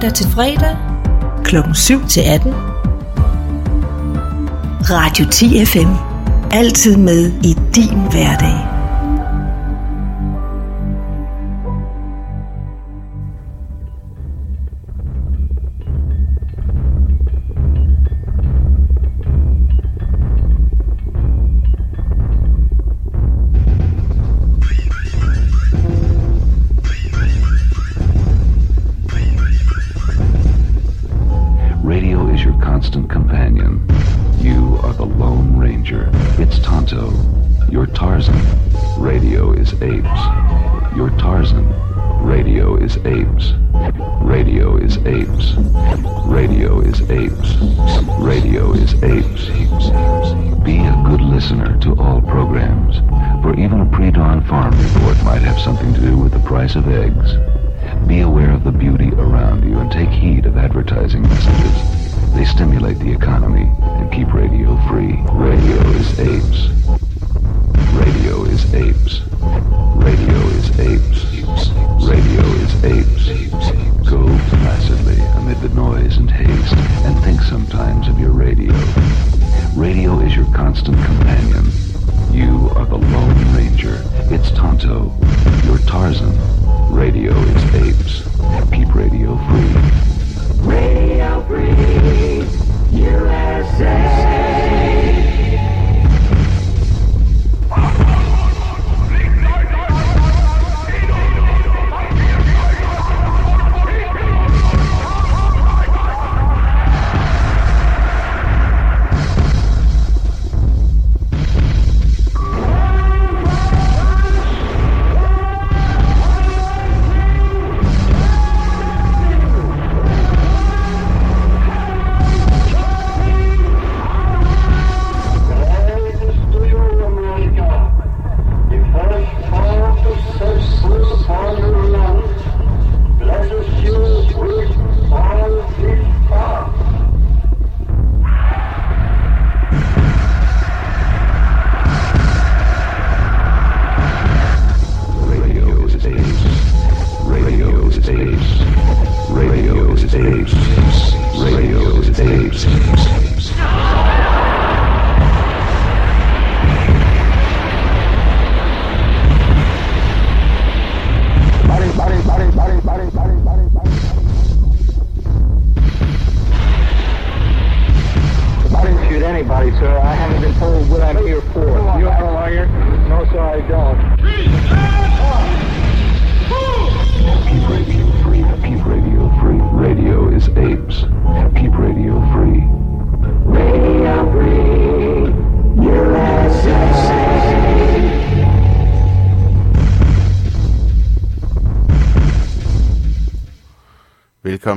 mandag til fredag klokken 7 til 18. Radio 10 FM. Altid med i din hverdag.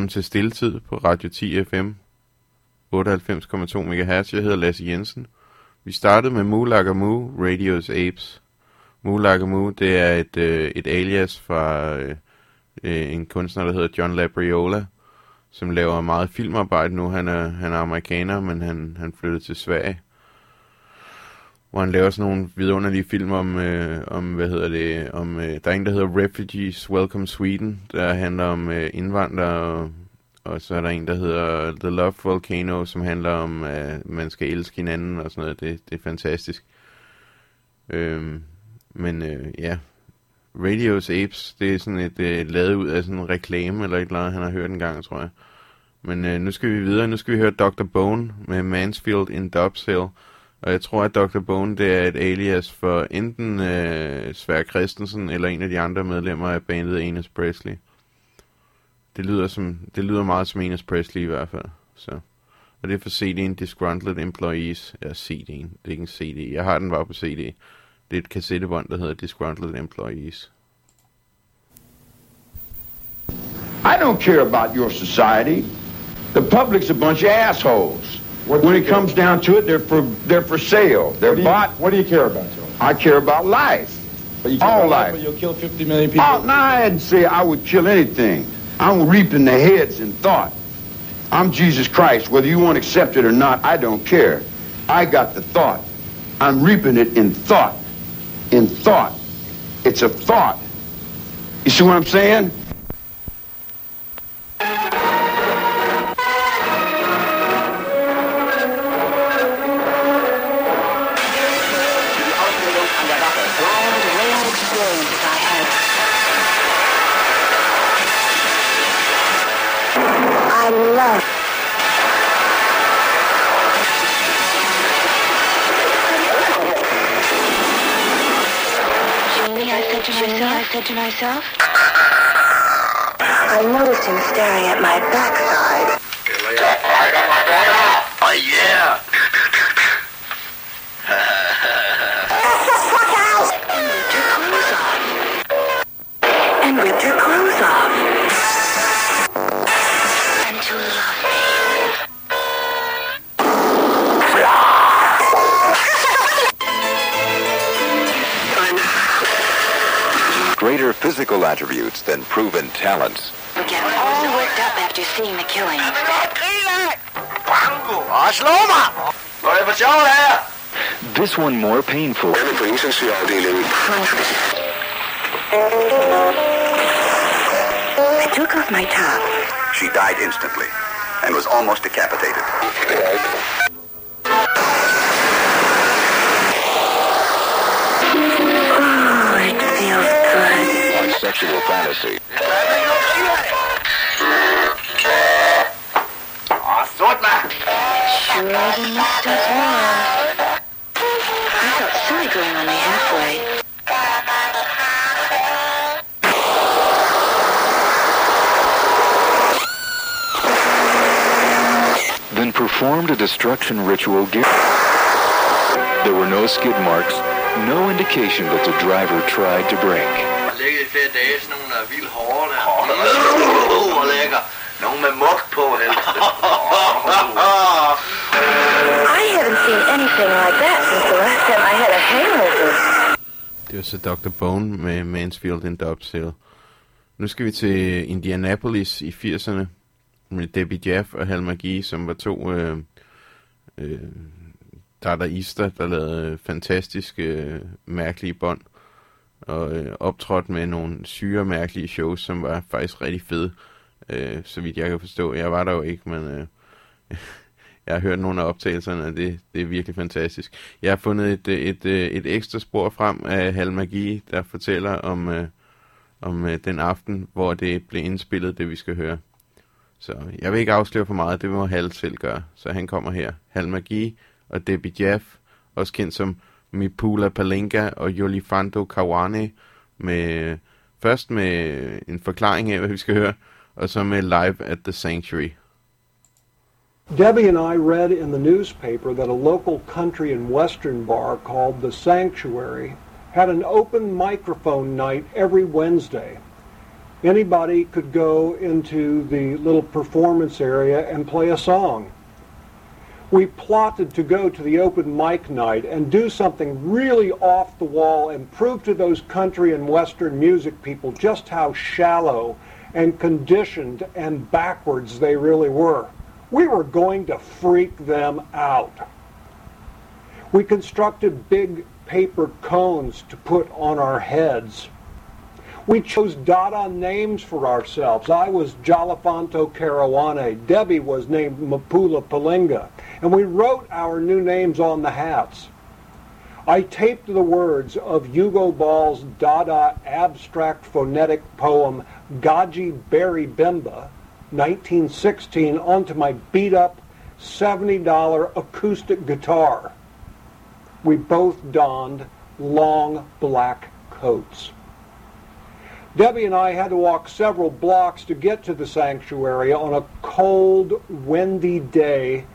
Velkommen til Stiltid på Radio 10 FM 98,2 MHz. Jeg hedder Lasse Jensen. Vi startede med Mulak Mu, Radio's Apes. Mulak Mu, det er et, øh, et alias fra øh, øh, en kunstner, der hedder John Labriola, som laver meget filmarbejde nu. Han er, han er amerikaner, men han, han flyttede til Sverige hvor han laver sådan nogle vidunderlige film om, øh, om hvad hedder det, om, øh, der er en, der hedder Refugees Welcome Sweden, der handler om øh, indvandrere, og, og så er der en, der hedder The Love Volcano, som handler om, at man skal elske hinanden og sådan noget, det, det er fantastisk. Øhm, men øh, ja, Radio's Apes, det er sådan et øh, lavet ud af sådan en reklame eller et eller andet, han har hørt en gang, tror jeg. Men øh, nu skal vi videre, nu skal vi høre Dr. Bone med Mansfield in Dobbs Hill, og jeg tror, at Dr. Bone det er et alias for enten øh, Svær Christensen eller en af de andre medlemmer af bandet Enes Presley. Det lyder, som, det lyder meget som Enes Presley i hvert fald. Så. Og det er for CD'en Disgruntled Employees. Ja, CD'en. Det er ikke en CD. Jeg har den bare på CD. Det er et kassettebånd, der hedder Disgruntled Employees. I don't care about your society. The public's a bunch of assholes. When it comes down to it, they're for they're for sale. They're what you, bought. What do you care about, Joe? I care about life. All life. You'll kill 50 million people. Oh, no, I didn't say I would kill anything. I'm reaping the heads in thought. I'm Jesus Christ. Whether you want to accept it or not, I don't care. I got the thought. I'm reaping it in thought. In thought. It's a thought. You see what I'm saying? Myself, I noticed him staring at my backside. Oh, yeah. Attributes than proven talents. Get all worked up after seeing the killing. Åh, slå mig! Hvor det for sjovt her? This one more painful. Alle på intensivafdelingen. I took off my top. She died instantly and was almost decapitated. Sexual fantasy. Sort! Sure stuff warm. I felt silly going only halfway. Then performed a destruction ritual. There were no skid marks, no indication that the driver tried to brake. Ligger i flere dage, sådan nogle der er vildt hårde der. Uh, hvor lækker. Nogle med muk på, helst. I haven't seen anything like that since the last time I had a hangover. Det var så Dr. Bone med Mansfield and Dubsale. Nu skal vi til Indianapolis i 80'erne med Debbie Jaff og Hal McGee, som var to øh, øh, dadaister, der lavede fantastiske, øh, mærkelige bånd. Og øh, optrådt med nogle syre, mærkelige shows, som var faktisk rigtig fede, øh, så vidt jeg kan forstå. Jeg var der jo ikke, men øh, jeg har hørt nogle af optagelserne, og det, det er virkelig fantastisk. Jeg har fundet et, øh, et, et, et ekstra spor frem af Hal Magi, der fortæller om, øh, om øh, den aften, hvor det blev indspillet, det vi skal høre. Så jeg vil ikke afsløre for meget, det må Hal selv gøre. Så han kommer her. Hal Magi og Debbie Jeff, også kendt som Mipoola Palinga og Jolifanto Kawane, med, først med en forklaring af, hvad vi skal høre, og så med Live at the Sanctuary. Debbie and I read in the newspaper that a local country and western bar called The Sanctuary had an open microphone night every Wednesday. Anybody could go into the little performance area and play a song. We plotted to go to the open mic night and do something really off the wall and prove to those country and western music people just how shallow and conditioned and backwards they really were. We were going to freak them out. We constructed big paper cones to put on our heads. We chose Dada names for ourselves. I was Jolifanto Karawane. Debbie was named Mipoola Palinga. And we wrote our new names on the hats. I taped the words of Hugo Ball's Dada abstract phonetic poem Gadji Beri Bimba, 1916, onto my beat up $70 acoustic guitar. We both donned long black coats. Debbie and I had to walk several blocks to get to the sanctuary on a cold, windy day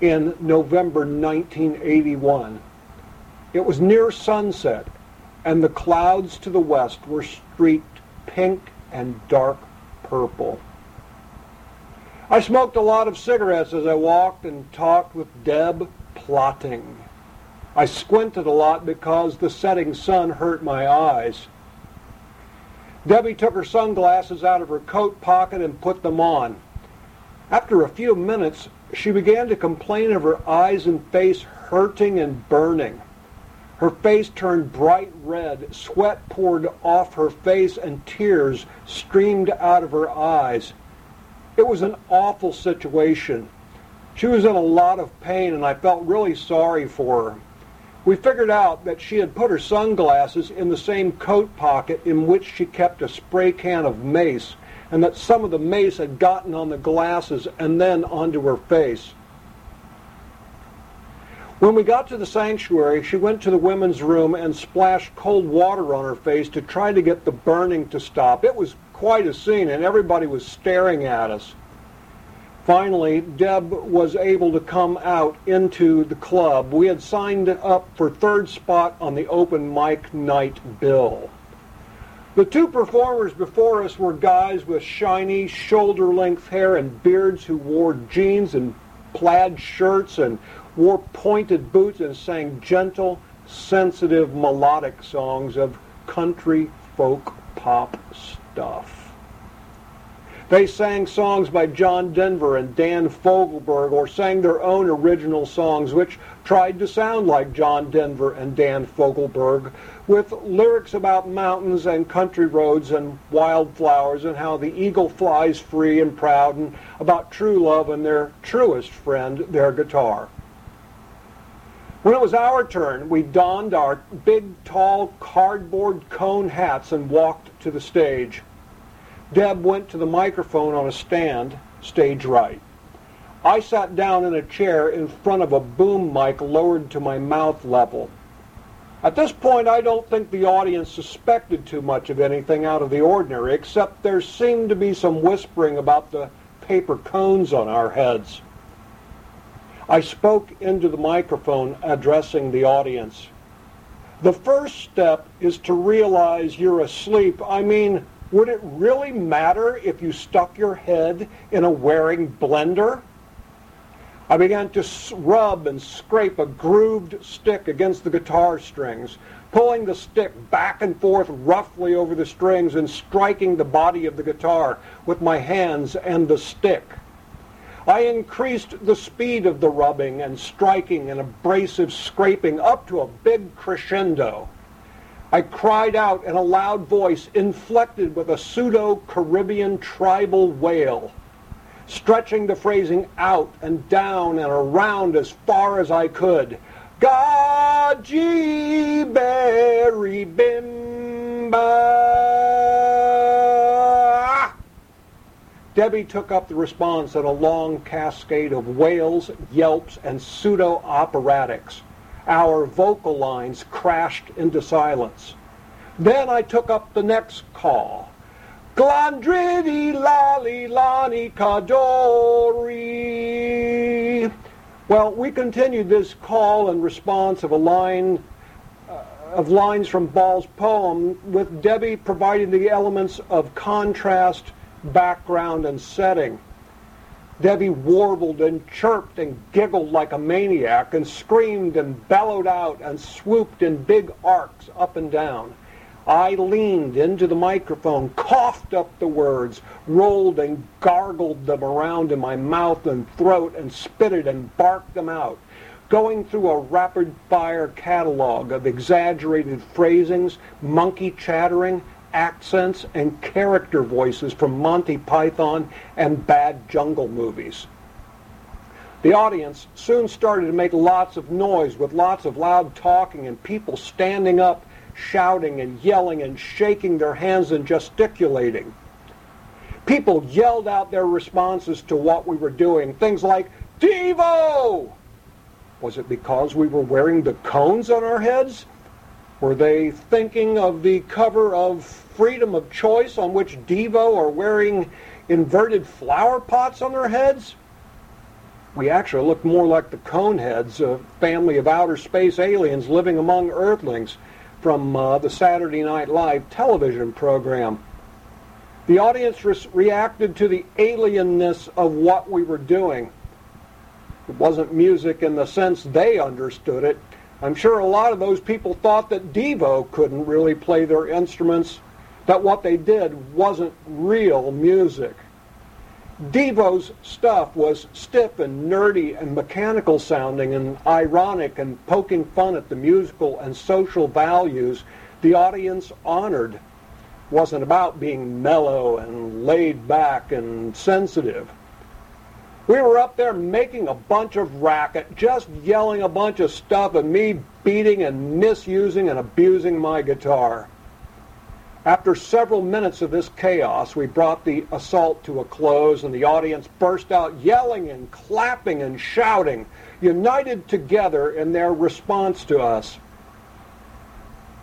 in November 1981. It was near sunset, and the clouds to the west were streaked pink and dark purple. I smoked a lot of cigarettes as I walked and talked with Deb, plotting. I squinted a lot because the setting sun hurt my eyes. Debbie took her sunglasses out of her coat pocket and put them on. After a few minutes, she began to complain of her eyes and face hurting and burning. Her face turned bright red, sweat poured off her face, and tears streamed out of her eyes. It was an awful situation. She was in a lot of pain, and I felt really sorry for her. We figured out that she had put her sunglasses in the same coat pocket in which she kept a spray can of mace, and that some of the mace had gotten on the glasses and then onto her face. When we got to the sanctuary, she went to the women's room and splashed cold water on her face to try to get the burning to stop. It was quite a scene, and everybody was staring at us. Finally, Deb was able to come out into the club. We had signed up for third spot on the open mic night bill. The two performers before us were guys with shiny, shoulder-length hair and beards who wore jeans and plaid shirts and wore pointed boots and sang gentle, sensitive, melodic songs of country folk pop stuff. They sang songs by John Denver and Dan Fogelberg or sang their own original songs which tried to sound like John Denver and Dan Fogelberg with lyrics about mountains and country roads and wildflowers and how the eagle flies free and proud and about true love and their truest friend, their guitar. When it was our turn, we donned our big, tall, cardboard cone hats and walked to the stage. Deb went to the microphone on a stand, stage right. I sat down in a chair in front of a boom mic lowered to my mouth level. At this point, I don't think the audience suspected too much of anything out of the ordinary, except there seemed to be some whispering about the paper cones on our heads. I spoke into the microphone addressing the audience. The first step is to realize you're asleep. I mean, would it really matter if you stuck your head in a Waring blender? I began to rub and scrape a grooved stick against the guitar strings, pulling the stick back and forth roughly over the strings and striking the body of the guitar with my hands and the stick. I increased the speed of the rubbing and striking and abrasive scraping up to a big crescendo. I cried out in a loud voice inflected with a pseudo-Caribbean tribal wail, stretching the phrasing out and down and around as far as I could. Gadji Beri Bimba. Debbie took up the response in a long cascade of wails, yelps, and pseudo-operatics. Our vocal lines crashed into silence. Then I took up the next call. Glandridi lali lani kadori. Well, we continued this call and response of a line uh, of lines from Ball's poem, with Debbie providing the elements of contrast background and setting. Debbie warbled and chirped and giggled like a maniac and screamed and bellowed out and swooped in big arcs up and down. I leaned into the microphone, coughed up the words, rolled and gargled them around in my mouth and throat and spitted and barked them out, going through a rapid-fire catalog of exaggerated phrasings, monkey chattering, accents and character voices from Monty Python and bad jungle movies. The audience soon started to make lots of noise with lots of loud talking and people standing up, shouting and yelling and shaking their hands and gesticulating. People yelled out their responses to what we were doing. Things like, Devo! Was it because we were wearing the cones on our heads? Were they thinking of the cover of Freedom of Choice on which Devo are wearing inverted flower pots on their heads? We actually looked more like the Coneheads, a family of outer space aliens living among Earthlings from uh, the Saturday Night Live television program. The audience re- reacted to the alienness of what we were doing. It wasn't music in the sense they understood it. I'm sure a lot of those people thought that Devo couldn't really play their instruments, that what they did wasn't real music. Devo's stuff was stiff and nerdy and mechanical sounding and ironic and poking fun at the musical and social values the audience honored. Wasn't about being mellow and laid back and sensitive. We were up there making a bunch of racket, just yelling a bunch of stuff and me beating and misusing and abusing my guitar. After several minutes of this chaos, we brought the assault to a close and the audience burst out yelling and clapping and shouting, united together in their response to us.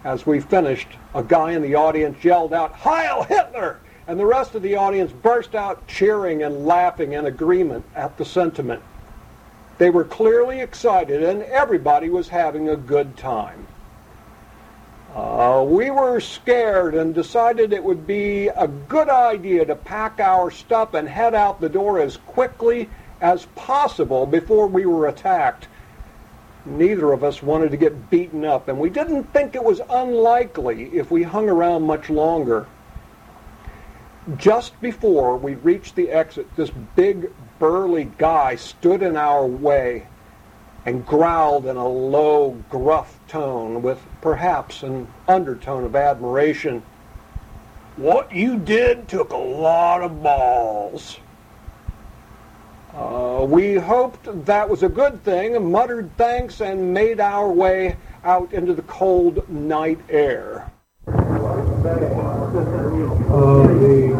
As we finished, a guy in the audience yelled out, Heil Hitler! And the rest of the audience burst out cheering and laughing in agreement at the sentiment. They were clearly excited and everybody was having a good time. Uh, we were scared and decided it would be a good idea to pack our stuff and head out the door as quickly as possible before we were attacked. Neither of us wanted to get beaten up, and we didn't think it was unlikely if we hung around much longer. Just before we reached the exit, this big, burly guy stood in our way and growled in a low, gruff tone with perhaps an undertone of admiration. What you did took a lot of balls. Uh, we hoped that was a good thing, muttered thanks, and made our way out into the cold night air. Uh, the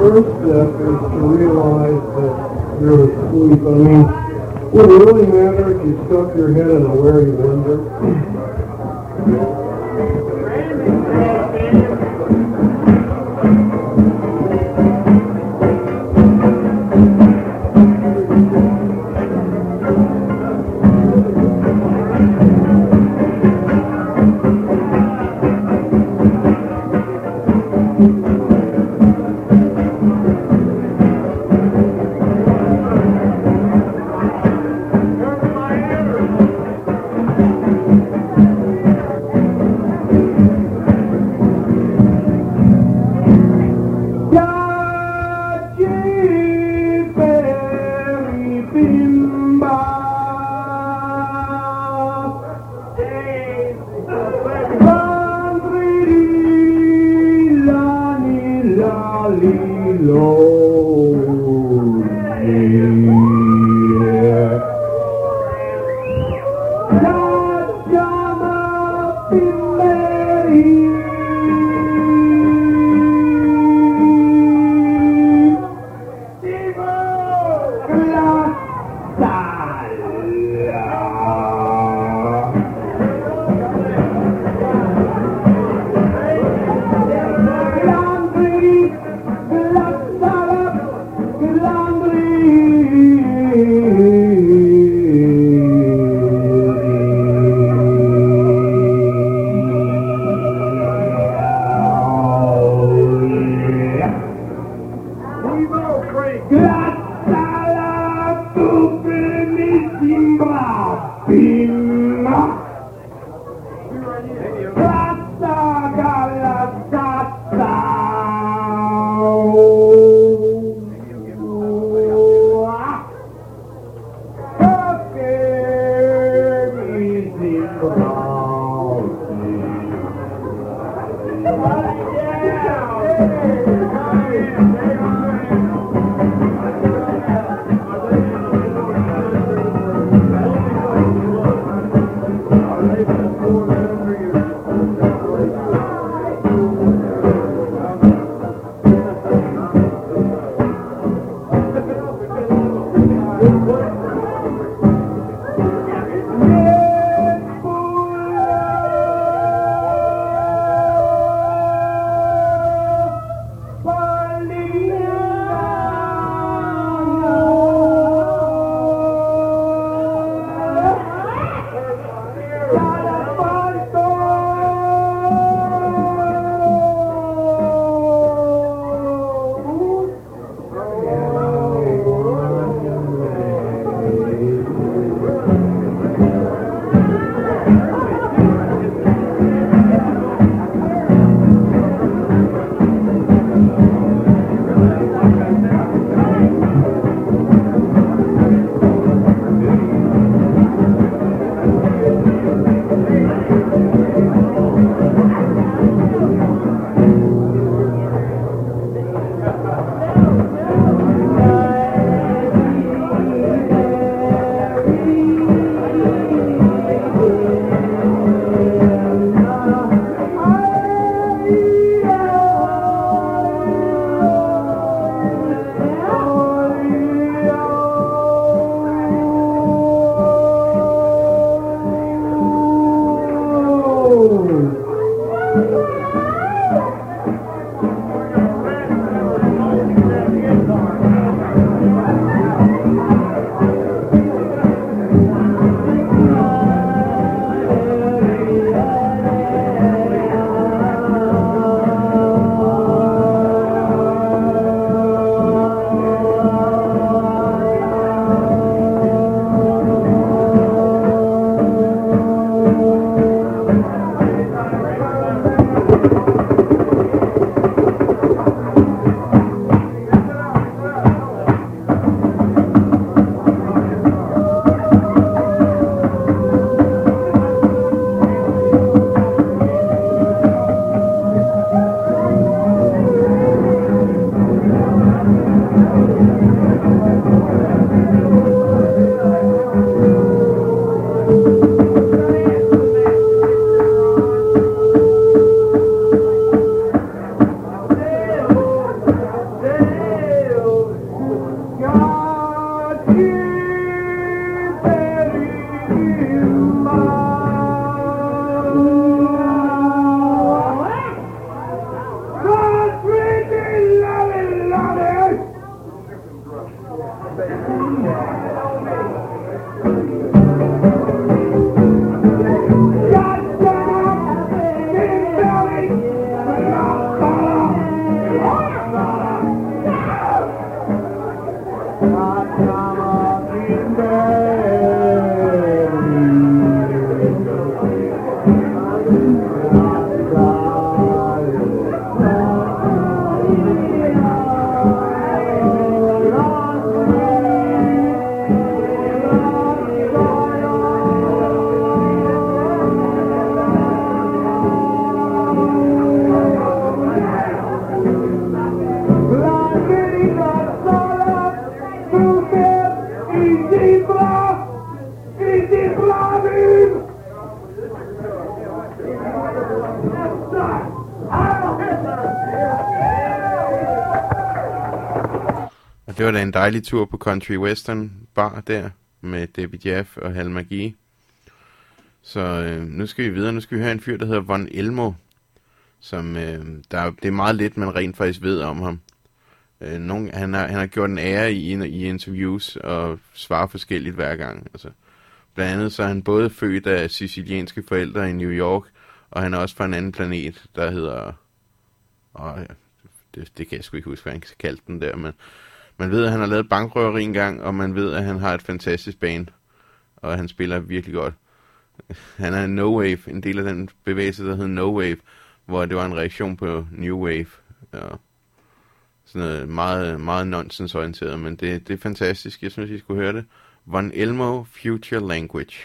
first step is to realize that you're asleep. I mean, would it really matter if you stuck your head in a weary wonder? Og det var da en dejlig tur på Country Western Bar der, med Debbie Jaff og Hal McGee. Så øh, nu skal vi videre. Nu skal vi høre en fyr, der hedder Von Elmo. Som, øh, der, det er meget lidt, man rent faktisk ved om ham. Øh, nogen, han, har, han har gjort en ære i, i interviews og svarer forskelligt hver gang. Altså, blandt andet så er han både født af sicilianske forældre i New York, og han er også fra en anden planet, der hedder... Åh, det, det kan jeg sgu ikke huske, hvad han kaldte den der, men man ved, at han har lavet bankrøveri engang, og man ved, at han har et fantastisk band, og han spiller virkelig godt. Han er en no wave, en del af den bevægelse, der hedder no wave, hvor det var en reaktion på new wave. Ja. sådan noget meget, meget nonsensorienteret, men det, det er fantastisk. Jeg synes, I skulle høre det. Von Elmo Future Language.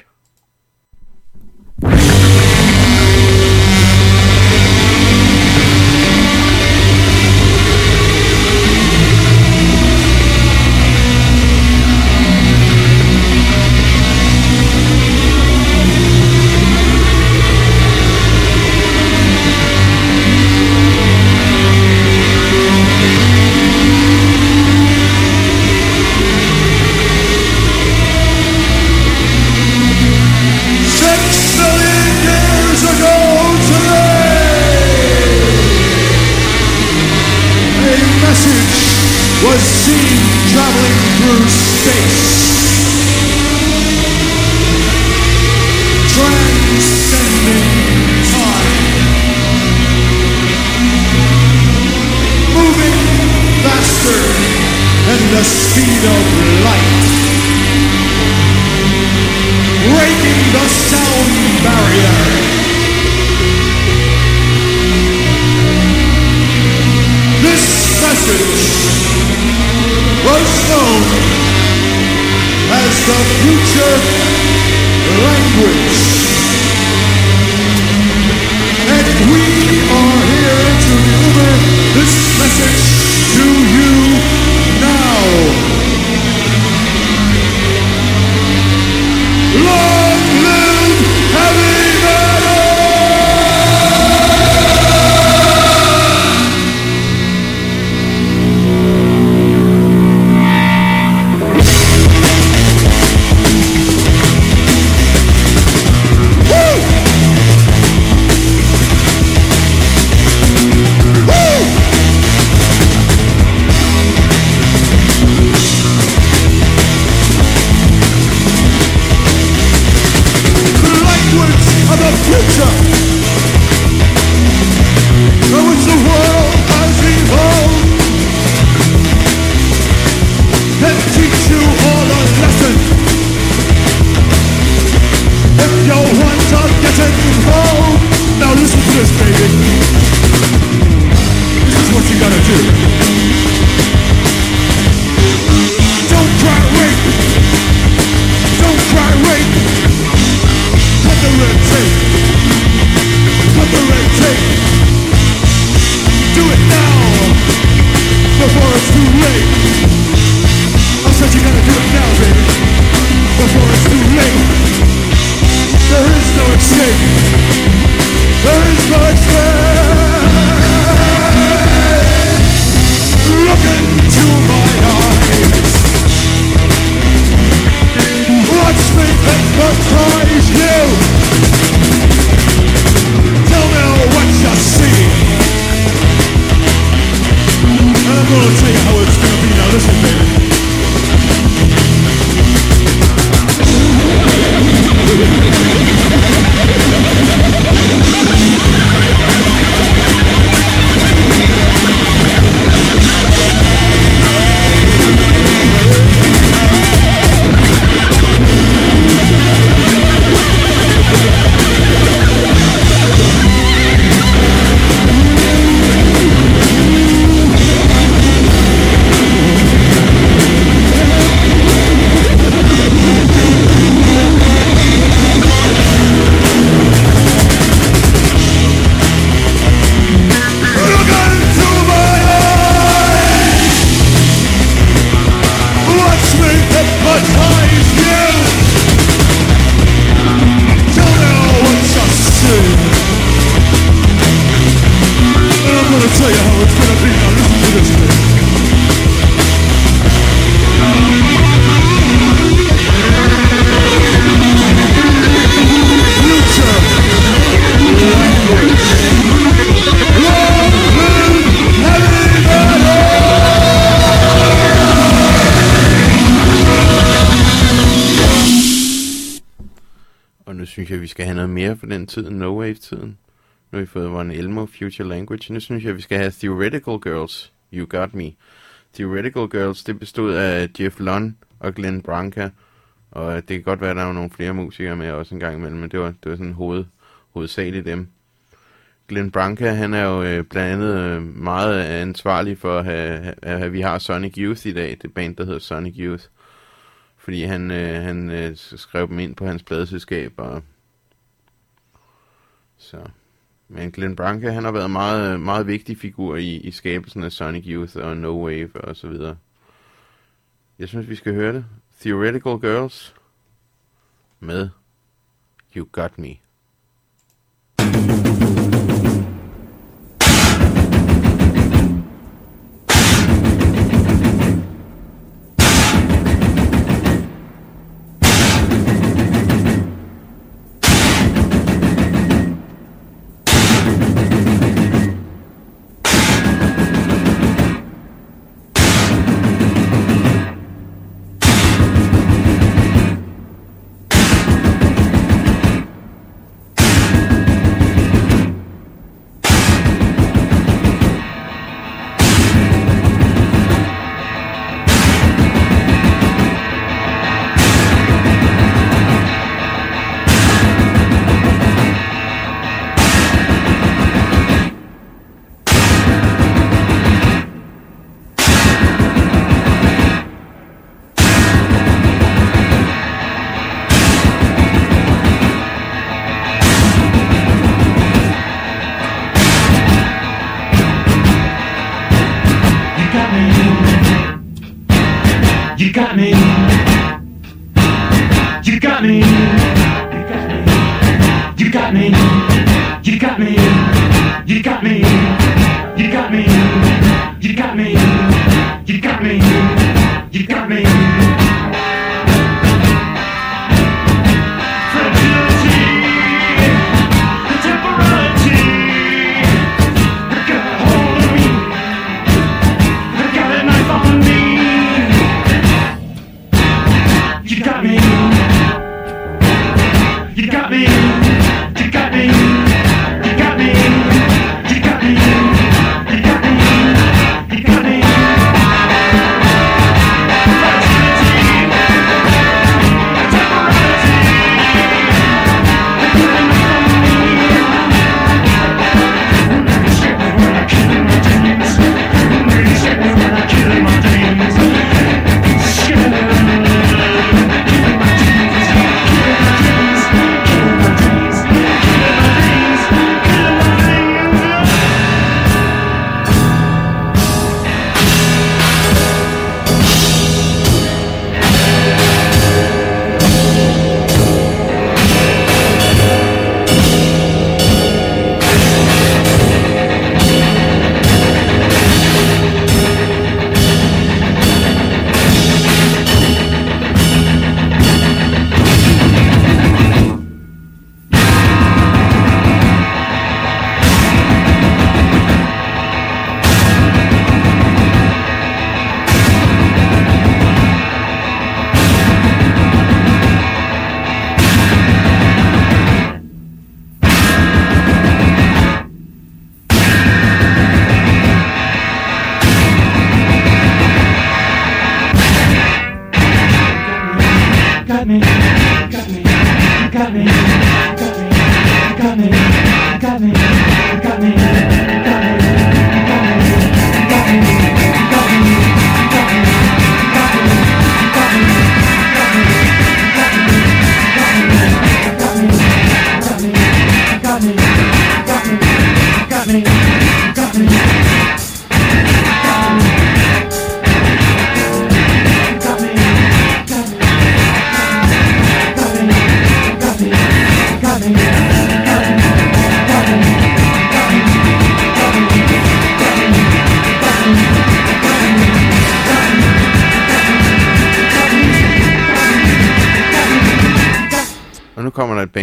For den tid, No Wave-tiden. Nu har vi fået Von Elmo, Future Language. Nu synes jeg, vi skal have Theoretical Girls, You Got Me. Theoretical Girls, det bestod af Jeff Lund og Glenn Branca. Og det kan godt være, at der er nogle flere musikere med også en gang imellem, men det var, det var sådan hoved, hovedsageligt dem. Glenn Branca, han er jo øh, blandt andet øh, meget ansvarlig for, at, have, at vi har Sonic Youth i dag, det band, der hedder Sonic Youth. Fordi han, øh, han øh, skrev dem ind på hans pladeselskab, og så... Men Glenn Branca, han har været meget, meget vigtig figur i, i skabelsen af Sonic Youth og No Wave og så videre. Jeg synes, vi skal høre det. Theoretical Girls med You Got Me.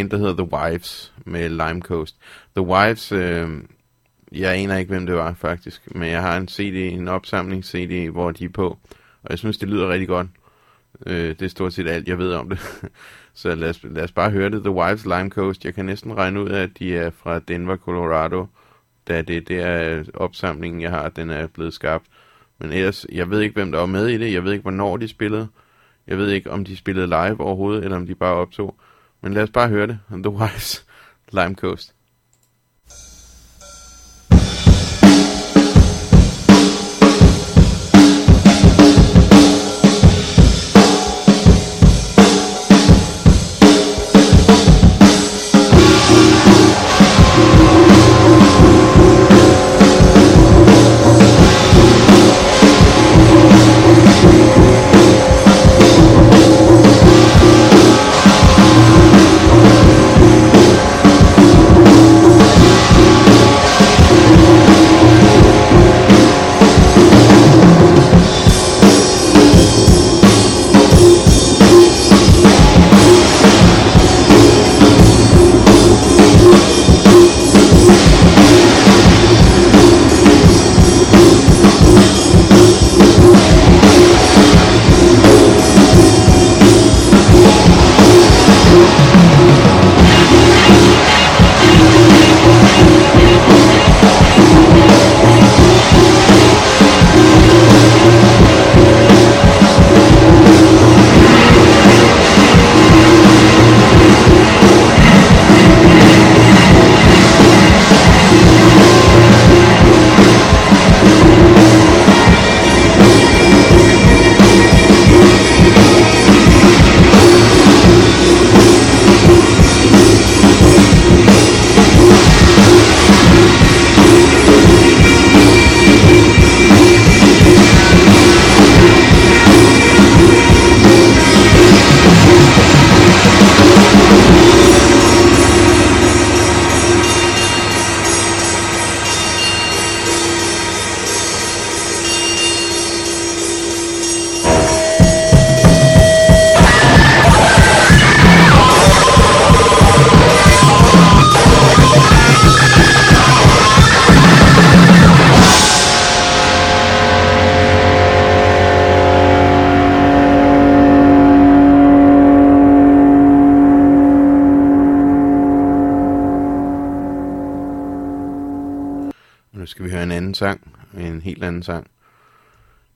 Band, der hedder The Wives med Lime Coast. The Wives, øh, jeg aner ikke, hvem det var faktisk, men jeg har en CD, en opsamling CD, hvor de er på. Og jeg synes, det lyder rigtig godt. Øh, det er stort set alt, jeg ved om det. Så lad os, lad os bare høre det. The Wives Lime Coast. Jeg kan næsten regne ud af, at de er fra Denver, Colorado. Da det der opsamlingen, jeg har, den er blevet skabt. Men ellers, jeg ved ikke, hvem der var med i det. Jeg ved ikke, hvornår de spillede. Jeg ved ikke, om de spillede live overhovedet, eller om de bare optog. Men lad os bare høre det. The Wilds Lime Coast. Anden sang.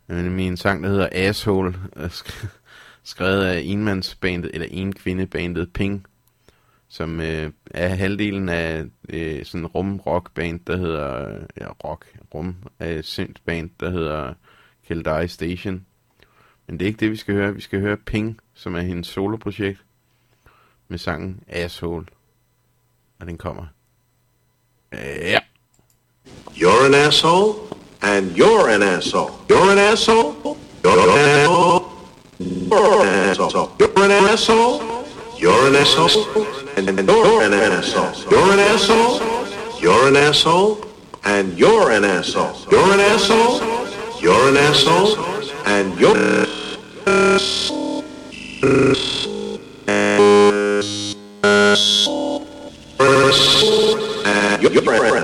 Men min sang, der hedder Asshole, skrevet af enmandsbandet, eller enkvindebandet Ping, som øh, er halvdelen af øh, sådan en rum-rock-band, der hedder, ja, rock, rum, øh, af band, der hedder Keldai Station. Men det er ikke det, vi skal høre. Vi skal høre Ping, som er hendes soloprojekt, med sangen Asshole. Og den kommer. Ja. You're an asshole, and you're an asshole. You're an asshole. You're an asshole. You're an asshole. You're an asshole. You're an asshole, and you're an asshole. You're an asshole. You're an asshole, and you're an asshole. You're an asshole. You're an asshole, and you're and an asshole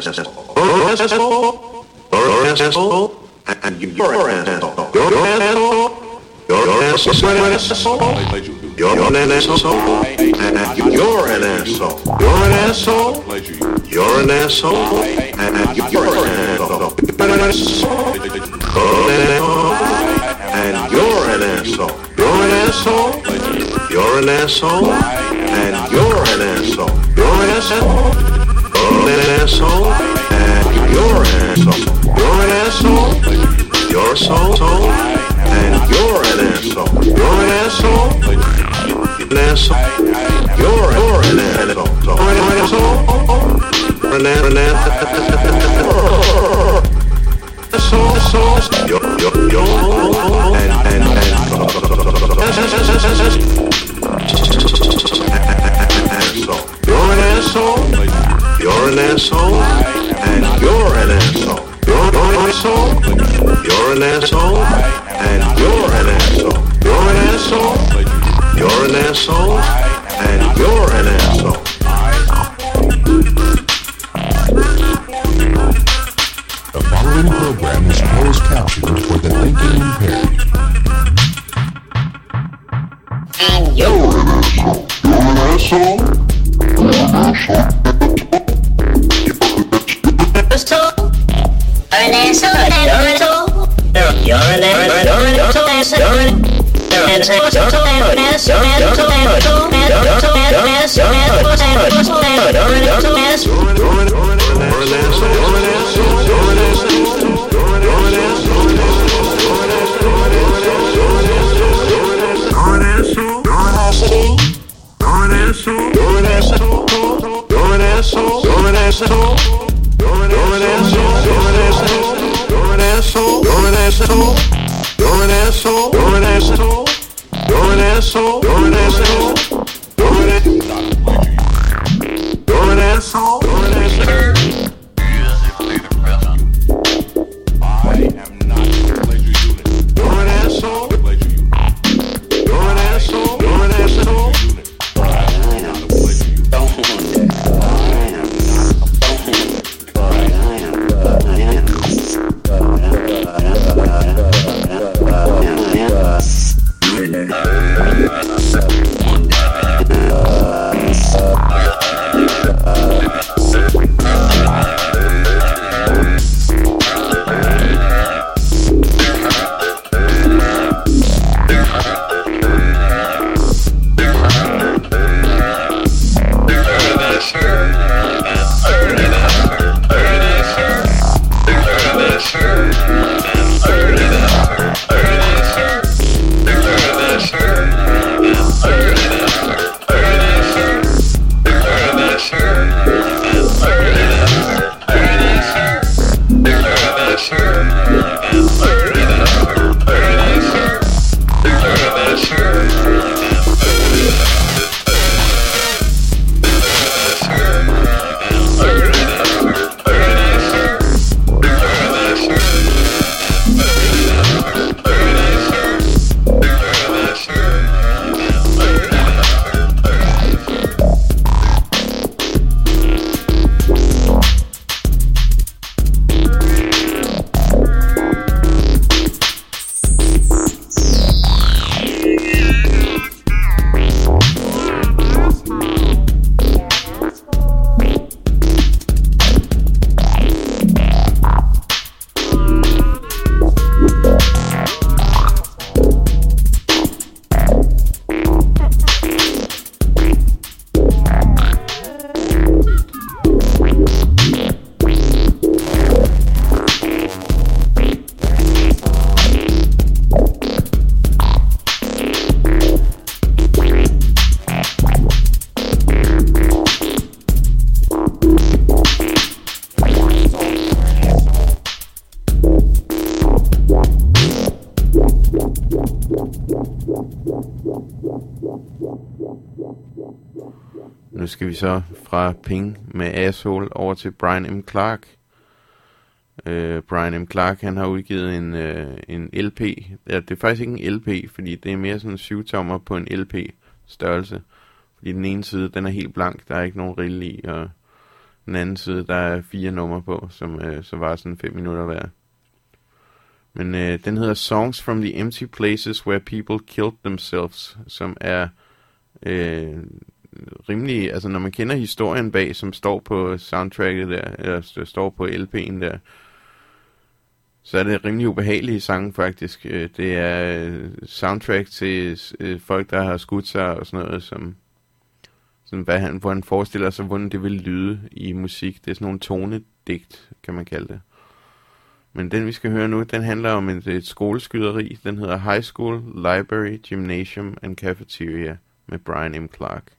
asshole. You're an asshole. And you're an asshole. You're an asshole. You're an asshole. You're an asshole. And you're an asshole. You're an asshole. You're an asshole. And you're an asshole. And you're an asshole. You're an asshole. You're an asshole. And you're an asshole. You're an asshole. You're an asshole. You're an asshole. You're an asshole. You're a soul. And you're an asshole. You're an asshole. Asshole. You're, an asshole. You're an asshole. Asshole. Asshole. You're, an asshole. You're an asshole you're an asshole. You're an asshole. You're an asshole, and you're an asshole. You're an asshole. You're an asshole, and you're an asshole. The following program is closed captioned for the thinking impaired. Så fra Ping med Asshole over til Brian M. Clark. Uh, Brian M. Clark, han har udgivet en, uh, en LP. Ja, det er faktisk ikke en LP, fordi det er mere sådan en syvtommer på en LP størrelse. Fordi den ene side, den er helt blank, der er ikke nogen rille i, og den anden side, der er fire numre på, som uh, så var sådan fem minutter hver. Men uh, den hedder Songs from the Empty Places Where People Killed Themselves, som er uh, rimelig, altså når man kender historien bag, som står på soundtracket der, eller står på LP'en der, så er det rimelig ubehagelige sange faktisk. Øh, det er øh, soundtrack til øh, folk, der har skudt sig og sådan noget, som, som hvad han, hvor han forestiller sig, hvordan det vil lyde i musik. Det er sådan nogle tonedigt, kan man kalde det. Men den vi skal høre nu, den handler om et, et skoleskyderi. Den hedder High School, Library, Gymnasium and Cafeteria med Brian M. Clark.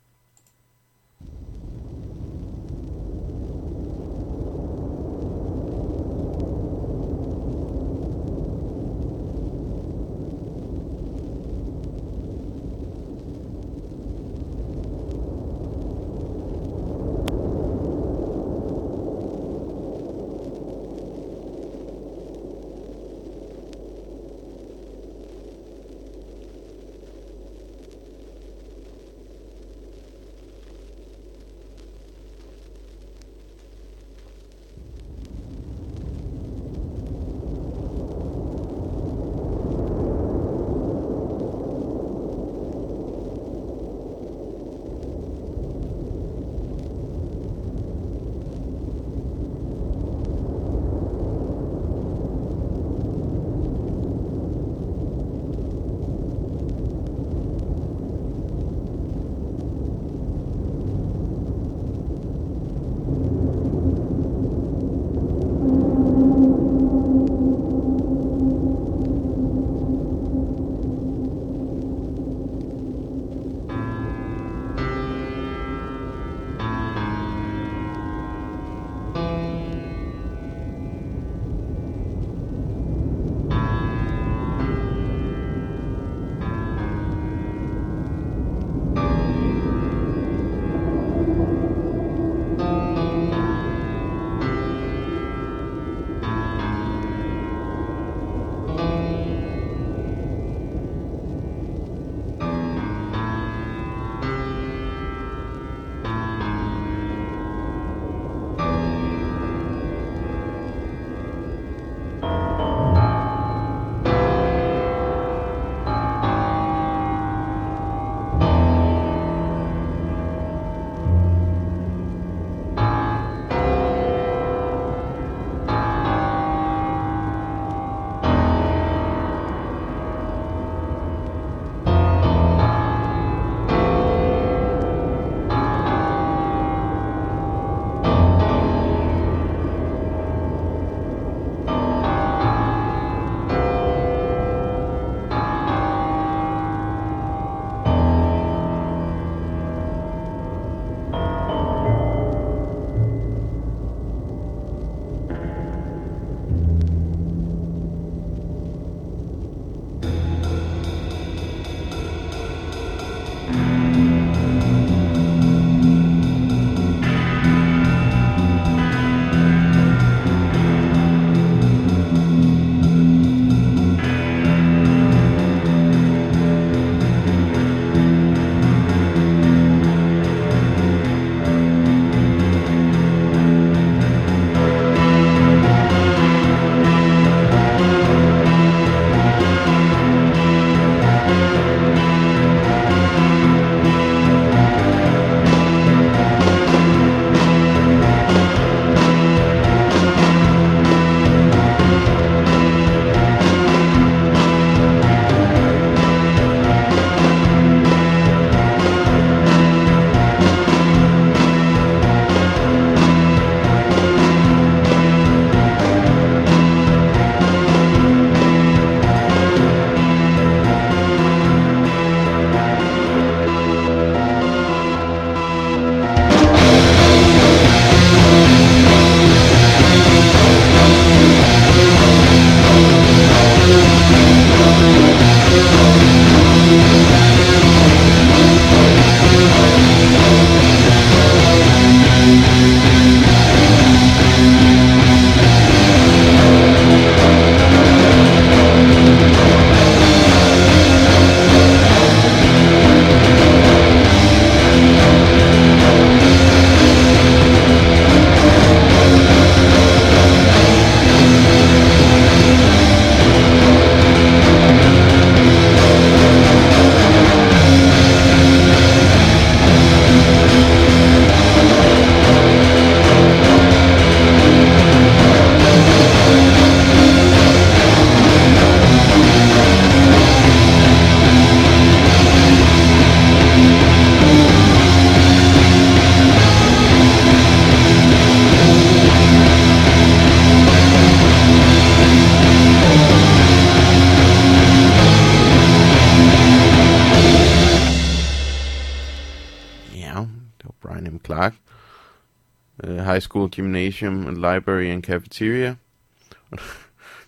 High School Gymnasium, and Library and Cafeteria.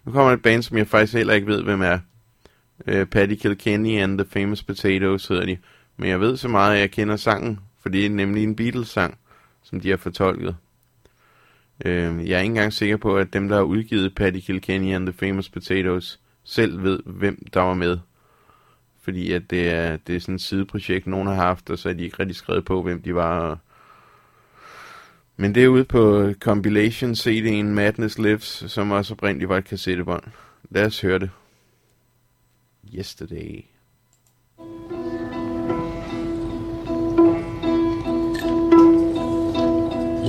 nu kommer et band, som jeg faktisk heller ikke ved, hvem er. Øh, uh, Paddy Kilkenny and the Famous Potatoes hedder de. Men jeg ved så meget, at jeg kender sangen, for det er nemlig en Beatles-sang, som de har fortolket. Uh, jeg er ikke engang sikker på, at dem, der har udgivet Paddy Kilkenny and the Famous Potatoes, selv ved, hvem der var med. Fordi at det er, det er sådan et sideprojekt, nogen har haft, og så er de ikke rigtig skrevet på, hvem de var. Og... Men det er ude på compilation CD'en Madness Lives, som også oprindeligt var et kassettebånd. Lad os høre det. Yesterday.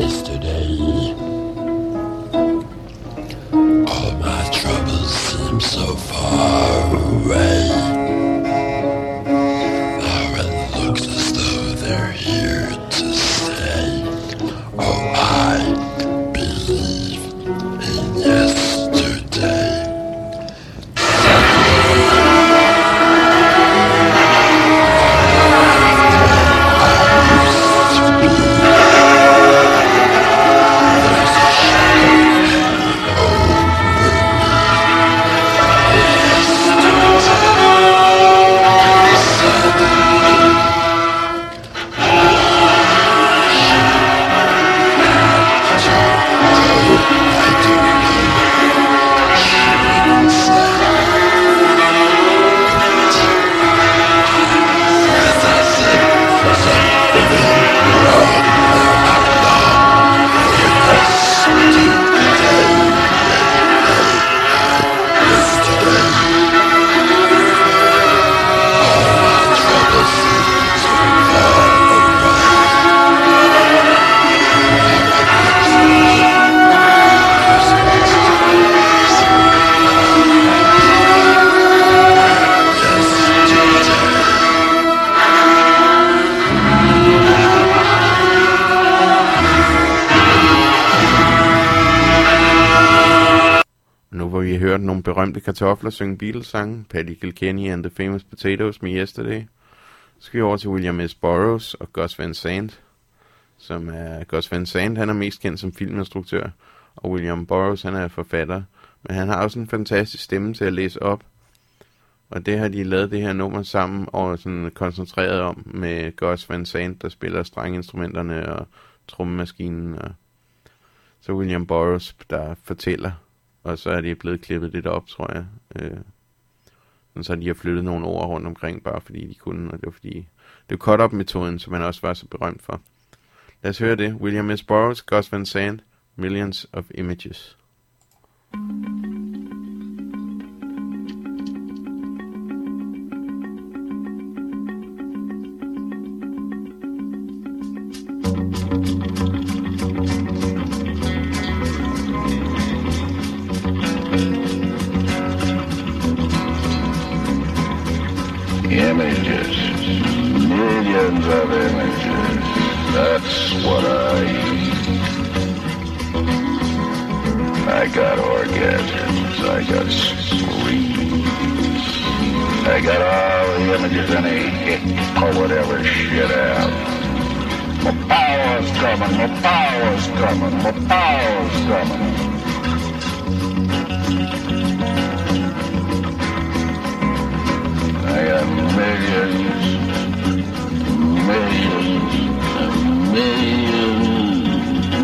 Yesterday, all my troubles seem so far away. Berømte kartofler synge Beatles-sange, Paddy Kilkenny and the Famous Potatoes med Yesterday, så skal vi over til William S. Burroughs og Gus Van Sant, som er, Gus Van Sant, han er mest kendt som filminstruktør, og William Burroughs, han er forfatter, men han har også en fantastisk stemme til at læse op, og det har de lavet det her nummer sammen og sådan koncentreret om med Gus Van Sant, der spiller strenginstrumenterne og trommemaskinen, og så William Burroughs, der fortæller og så er det blevet klippet lidt op, tror jeg. Øh, Men så de har flyttet nogle ord rundt omkring, bare fordi de kunne, og det var fordi, det var cut-up-metoden, som han også var så berømt for. Lad os høre det. William S. Burroughs, Gus Van Sant, Millions of Images. Images. Millions of images. That's what I eat. I got orgasms. I got screams. I got all the images any hit or whatever shit out. My power's coming. My power's coming. My power's coming. Millions, millions, millions,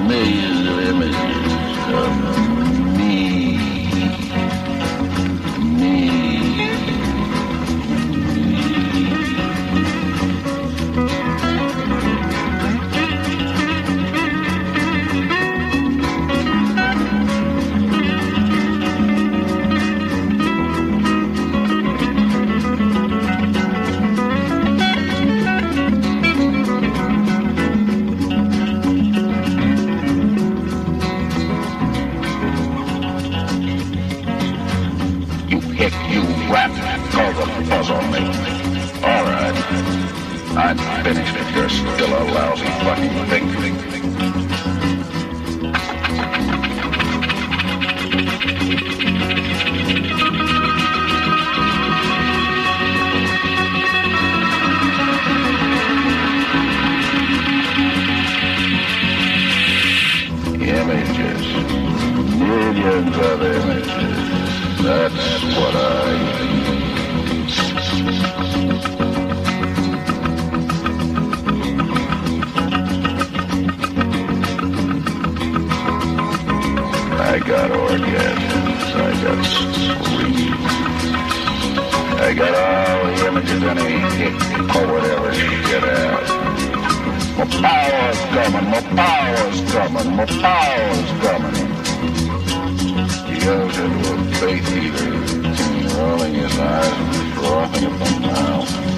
millions of images rap the fuzz on me. All right. I'm finished if you're still a lousy fucking thing. images, millions of images. That's what I got orgasms. I got screams. I got all the images any hick or whatever shit out. My power's coming. My power's coming. My power's coming. He goes into a faith eater, rolling his eyes and frothing at the mouth.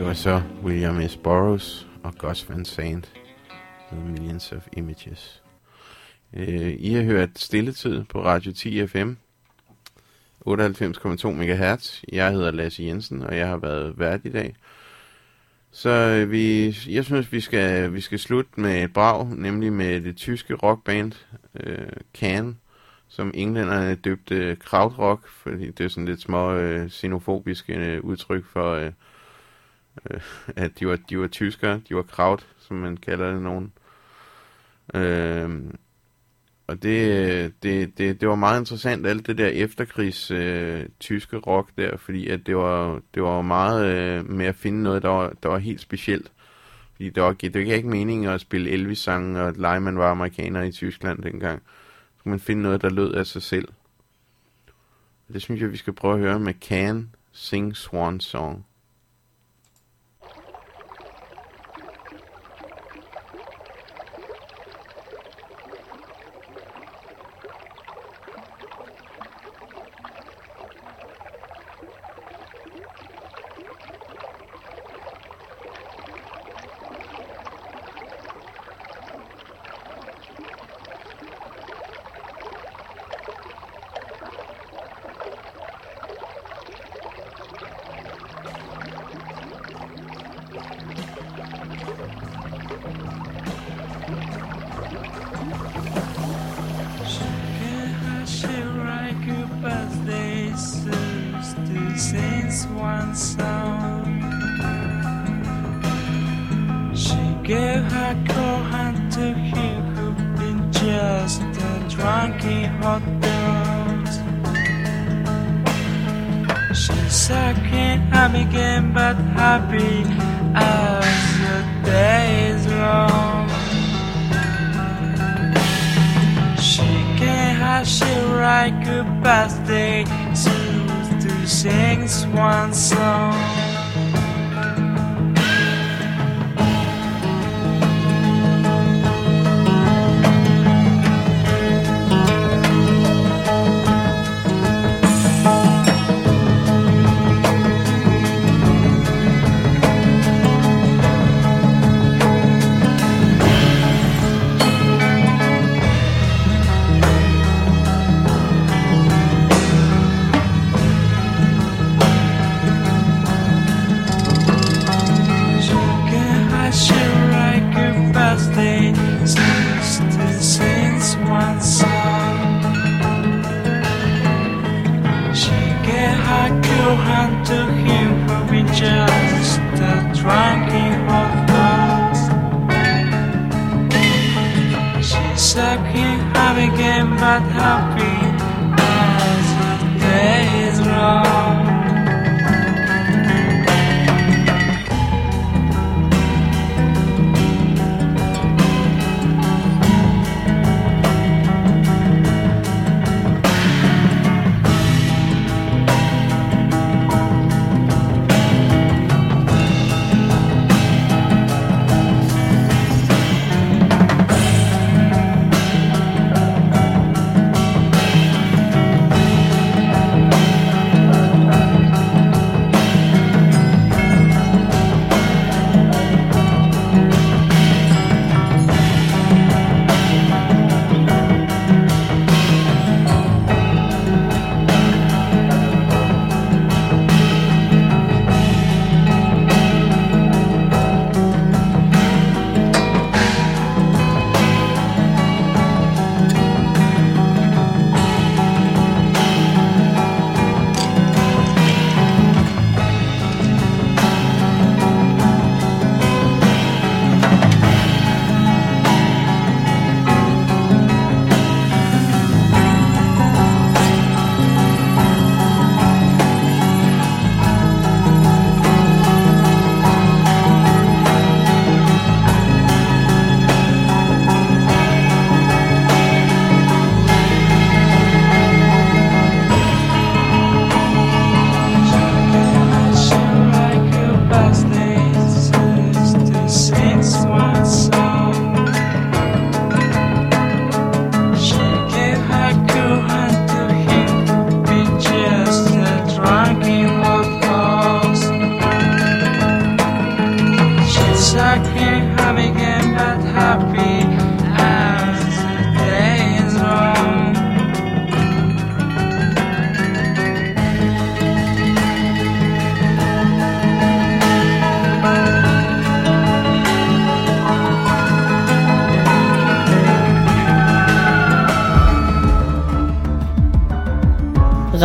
Det var så William S. Burroughs og Gus Van Sant med Millions of Images. Øh, I har hørt Stilletid på Radio 10 FM 98,2 MHz. Jeg hedder Lasse Jensen, og jeg har været vært i dag. Så øh, vi, jeg synes, vi skal, vi skal slutte med et brag, nemlig med det tyske rockband øh, Can, som englænderne døbte krautrock, fordi det er sådan lidt små øh, xenofobiske øh, udtryk for, øh, øh, at de var, de var tyskere, de var kraut, som man kalder det nogen. Øh, og det, det, det, det var meget interessant, alt det der efterkrigs øh, tyske rock der, fordi at det var, det var meget øh, med at finde noget, der var, der var helt specielt. Fordi det var, det gav ikke mening at spille Elvis-sange og lege, var amerikaner i Tyskland dengang. Så kunne man finde noget, der lød af sig selv. Og det synes jeg, vi skal prøve at høre med Can Sing Swan Song. Drunk in hot dogs. She's sucking up again, but happy as the day is long. She can have she write good birthday songs to sing one song.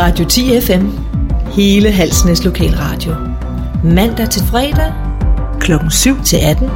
Radio 10 FM. Hele Halsnæs Lokalradio. Mandag til fredag. Klokken 7 til 18